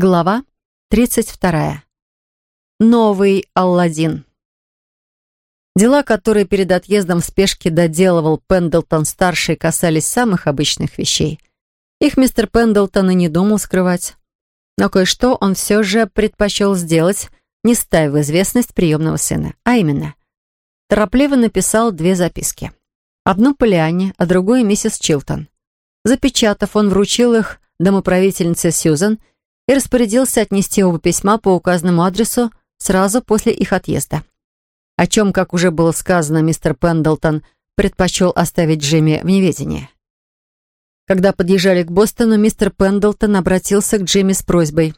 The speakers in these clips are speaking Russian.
Глава 32. Новый Алладин. Дела, которые перед отъездом в спешке доделывал Пендлтон-старший, касались самых обычных вещей. Их мистер Пендлтон и не думал скрывать. Но кое-что он все же предпочел сделать, не ставя в известность приемного сына. А именно, торопливо написал две записки. Одну Полиане, а другую миссис Чилтон. Запечатав, он вручил их домоправительнице Сьюзан и распорядился отнести оба письма по указанному адресу сразу после их отъезда. О чем, как уже было сказано, мистер Пендлтон предпочел оставить Джимми в неведении. Когда подъезжали к Бостону, мистер Пендлтон обратился к Джимми с просьбой.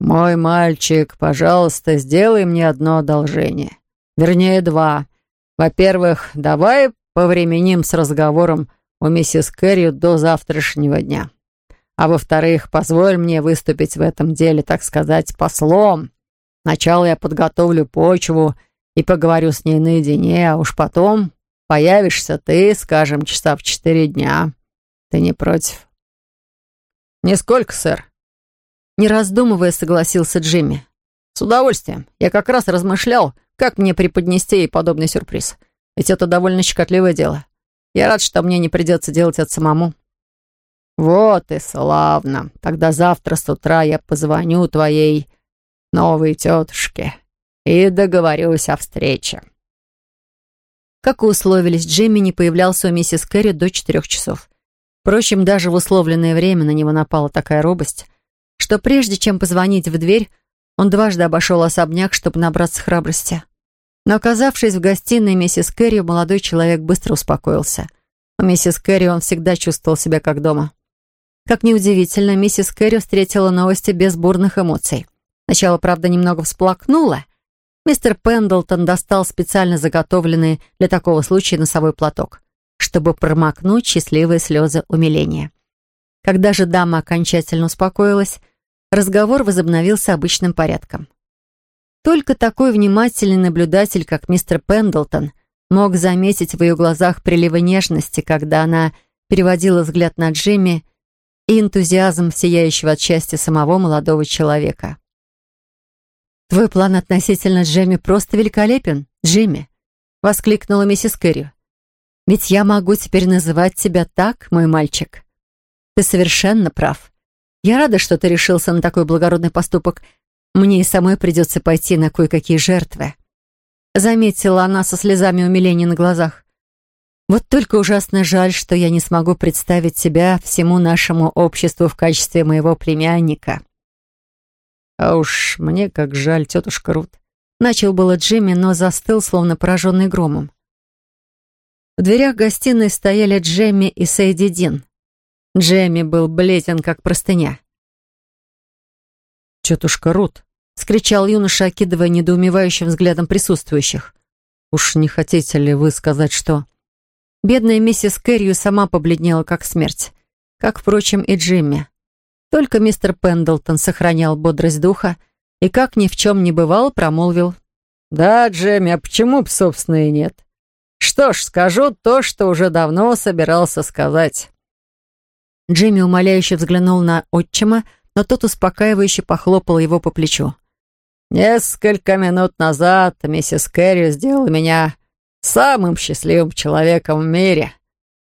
«Мой мальчик, пожалуйста, сделай мне одно одолжение. Вернее, два. Во-первых, давай повременим с разговором у миссис Кэрри до завтрашнего дня. А во-вторых, позволь мне выступить в этом деле, так сказать, послом. Сначала я подготовлю почву и поговорю с ней наедине, а уж потом появишься ты, скажем, часа в четыре дня. Ты не против?» «Нисколько, сэр». Не раздумывая, согласился Джимми. «С удовольствием. Я как раз размышлял, как мне преподнести ей подобный сюрприз. Ведь это довольно щекотливое дело. Я рад, что мне не придется делать это самому». «Вот и славно. Тогда завтра с утра я позвоню твоей новой тетушке и договорюсь о встрече». Как и условились, Джимми не появлялся у миссис Кэрри до четырех часов. Впрочем, даже в условленное время на него напала такая робость, что прежде чем позвонить в дверь, он дважды обошел особняк, чтобы набраться храбрости. Но оказавшись в гостиной миссис Кэрри, молодой человек быстро успокоился. У миссис Кэрри он всегда чувствовал себя как дома. Как неудивительно, миссис Кэрри встретила новости без бурных эмоций. Сначала, правда, немного всплакнула. Мистер Пендлтон достал специально заготовленный для такого случая носовой платок, чтобы промокнуть счастливые слезы умиления. Когда же дама окончательно успокоилась, разговор возобновился обычным порядком. Только такой внимательный наблюдатель, как мистер Пендлтон, мог заметить в ее глазах приливы нежности, когда она переводила взгляд на Джимми и энтузиазм сияющего от счастья самого молодого человека. «Твой план относительно Джемми просто великолепен, Джимми!» — воскликнула миссис Кэрри. «Ведь я могу теперь называть тебя так, мой мальчик. Ты совершенно прав. Я рада, что ты решился на такой благородный поступок. Мне и самой придется пойти на кое-какие жертвы». Заметила она со слезами умиления на глазах. Вот только ужасно жаль, что я не смогу представить себя всему нашему обществу в качестве моего племянника. А уж мне как жаль, тетушка Рут. Начал было Джимми, но застыл, словно пораженный громом. В дверях гостиной стояли Джемми и Сейди Дин. Джемми был бледен, как простыня. «Тетушка Рут!» — скричал юноша, окидывая недоумевающим взглядом присутствующих. «Уж не хотите ли вы сказать, что...» Бедная миссис Кэррию сама побледнела, как смерть. Как, впрочем, и Джимми. Только мистер Пендлтон сохранял бодрость духа и, как ни в чем не бывало, промолвил. «Да, Джимми, а почему б, собственно, и нет? Что ж, скажу то, что уже давно собирался сказать». Джимми умоляюще взглянул на отчима, но тот успокаивающе похлопал его по плечу. «Несколько минут назад миссис Кэрри сделала меня самым счастливым человеком в мире,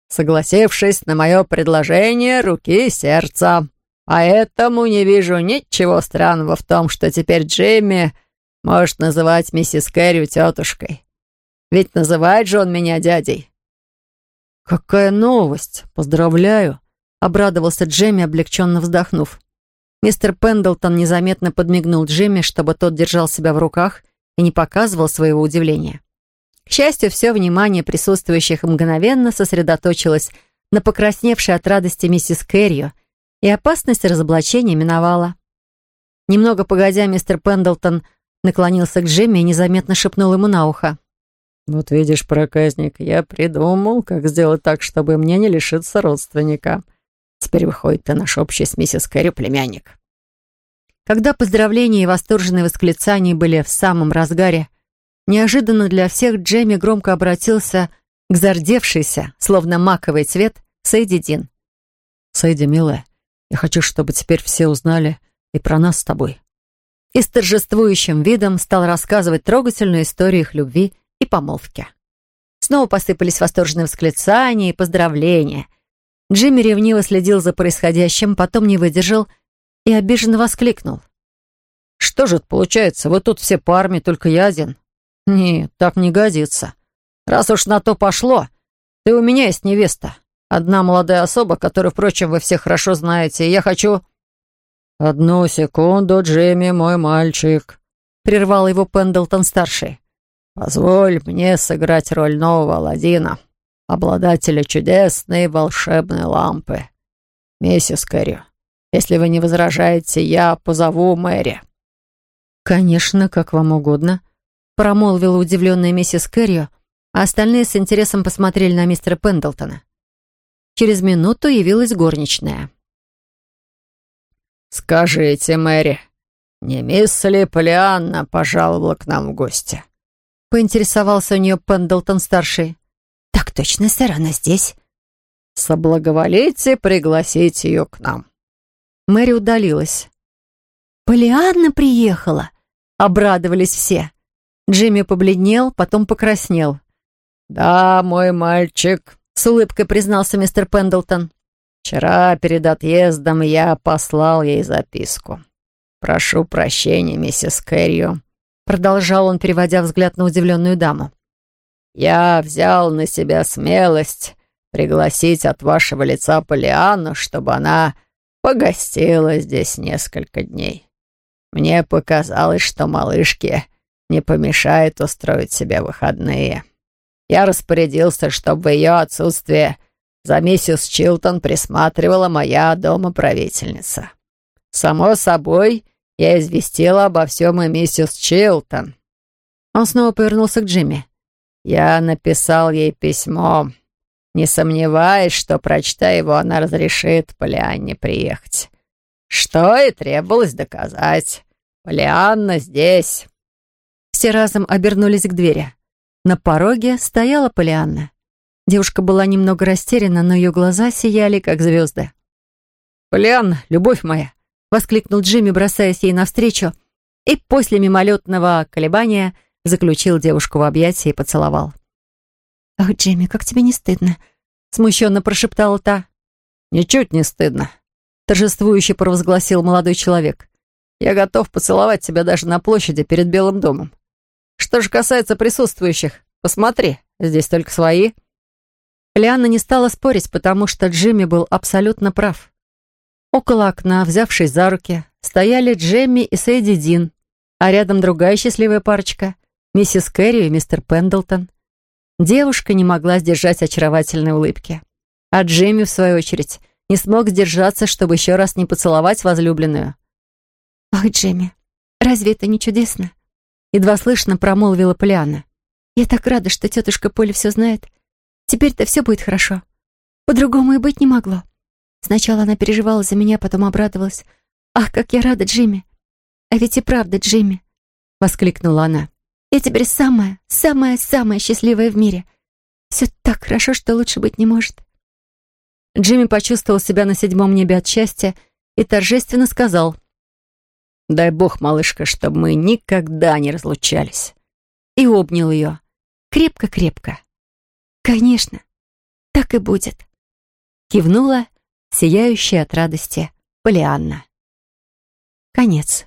согласившись на мое предложение руки и сердца. Поэтому не вижу ничего странного в том, что теперь Джимми может называть миссис Кэрри тетушкой. Ведь называет же он меня дядей. «Какая новость! Поздравляю!» — обрадовался Джимми, облегченно вздохнув. Мистер Пендлтон незаметно подмигнул Джимми, чтобы тот держал себя в руках и не показывал своего удивления. Счастью, все внимание присутствующих мгновенно сосредоточилось на покрасневшей от радости миссис Кэррио, и опасность разоблачения миновала. Немного погодя, мистер Пендлтон наклонился к Джимми и незаметно шепнул ему на ухо. «Вот видишь, проказник, я придумал, как сделать так, чтобы мне не лишиться родственника. Теперь выходит, ты наш общий с миссис Кэрри племянник». Когда поздравления и восторженные восклицания были в самом разгаре, Неожиданно для всех Джемми громко обратился к зардевшейся, словно маковый цвет, Сейди Дин. «Сейди, милая, я хочу, чтобы теперь все узнали, и про нас с тобой». И с торжествующим видом стал рассказывать трогательную историю их любви и помолвки. Снова посыпались восторженные восклицания и поздравления. Джимми ревниво следил за происходящим, потом не выдержал и обиженно воскликнул. «Что же это получается? Вы тут все по армии, только я один?» «Нет, так не годится. Раз уж на то пошло, ты у меня есть невеста. Одна молодая особа, которую, впрочем, вы все хорошо знаете, и я хочу...» «Одну секунду, Джимми, мой мальчик», — прервал его Пендлтон-старший. «Позволь мне сыграть роль нового Аладдина, обладателя чудесной волшебной лампы. Миссис Кэрри, если вы не возражаете, я позову Мэри». «Конечно, как вам угодно», — промолвила удивленная миссис Кэрри, а остальные с интересом посмотрели на мистера Пендлтона. Через минуту явилась горничная. «Скажите, Мэри, не мисс ли Полианна пожаловала к нам в гости?» Поинтересовался у нее Пендлтон-старший. «Так точно, сэр, она здесь». «Соблаговолите пригласить ее к нам». Мэри удалилась. «Полианна приехала!» — обрадовались все. Джимми побледнел, потом покраснел. «Да, мой мальчик», — с улыбкой признался мистер Пендлтон. «Вчера перед отъездом я послал ей записку. Прошу прощения, миссис Кэррио», — продолжал он, переводя взгляд на удивленную даму. «Я взял на себя смелость пригласить от вашего лица Полианну, чтобы она погостила здесь несколько дней. Мне показалось, что малышке не помешает устроить себе выходные. Я распорядился, чтобы в ее отсутствие за миссис Чилтон присматривала моя домоправительница. Само собой, я известила обо всем и миссис Чилтон. Он снова повернулся к Джимми. Я написал ей письмо, не сомневаясь, что, прочтя его, она разрешит Полианне приехать. Что и требовалось доказать. Полианна здесь. Все разом обернулись к двери. На пороге стояла Полианна. Девушка была немного растеряна, но ее глаза сияли, как звезды. «Полианна, любовь моя!» — воскликнул Джимми, бросаясь ей навстречу, и после мимолетного колебания заключил девушку в объятия и поцеловал. «Ох, Джимми, как тебе не стыдно?» — смущенно прошептала та. «Ничуть не стыдно», — торжествующе провозгласил молодой человек. «Я готов поцеловать тебя даже на площади перед Белым домом. Что же касается присутствующих, посмотри, здесь только свои». Лианна не стала спорить, потому что Джимми был абсолютно прав. Около окна, взявшись за руки, стояли Джемми и Сэйди Дин, а рядом другая счастливая парочка — миссис Кэрри и мистер Пендлтон. Девушка не могла сдержать очаровательной улыбки. А Джимми, в свою очередь, не смог сдержаться, чтобы еще раз не поцеловать возлюбленную. «Ах, Джимми, разве это не чудесно?» Едва слышно промолвила Полиана. «Я так рада, что тетушка Поля все знает. Теперь-то все будет хорошо. По-другому и быть не могло. Сначала она переживала за меня, потом обрадовалась. «Ах, как я рада, Джимми! А ведь и правда, Джимми!» — воскликнула она. «Я теперь самая, самая-самая счастливая в мире. Все так хорошо, что лучше быть не может». Джимми почувствовал себя на седьмом небе от счастья и торжественно сказал. «Дай бог, малышка, чтобы мы никогда не разлучались». И обнял ее. Крепко-крепко. «Конечно, так и будет», — кивнула сияющая от радости Полианна. Конец.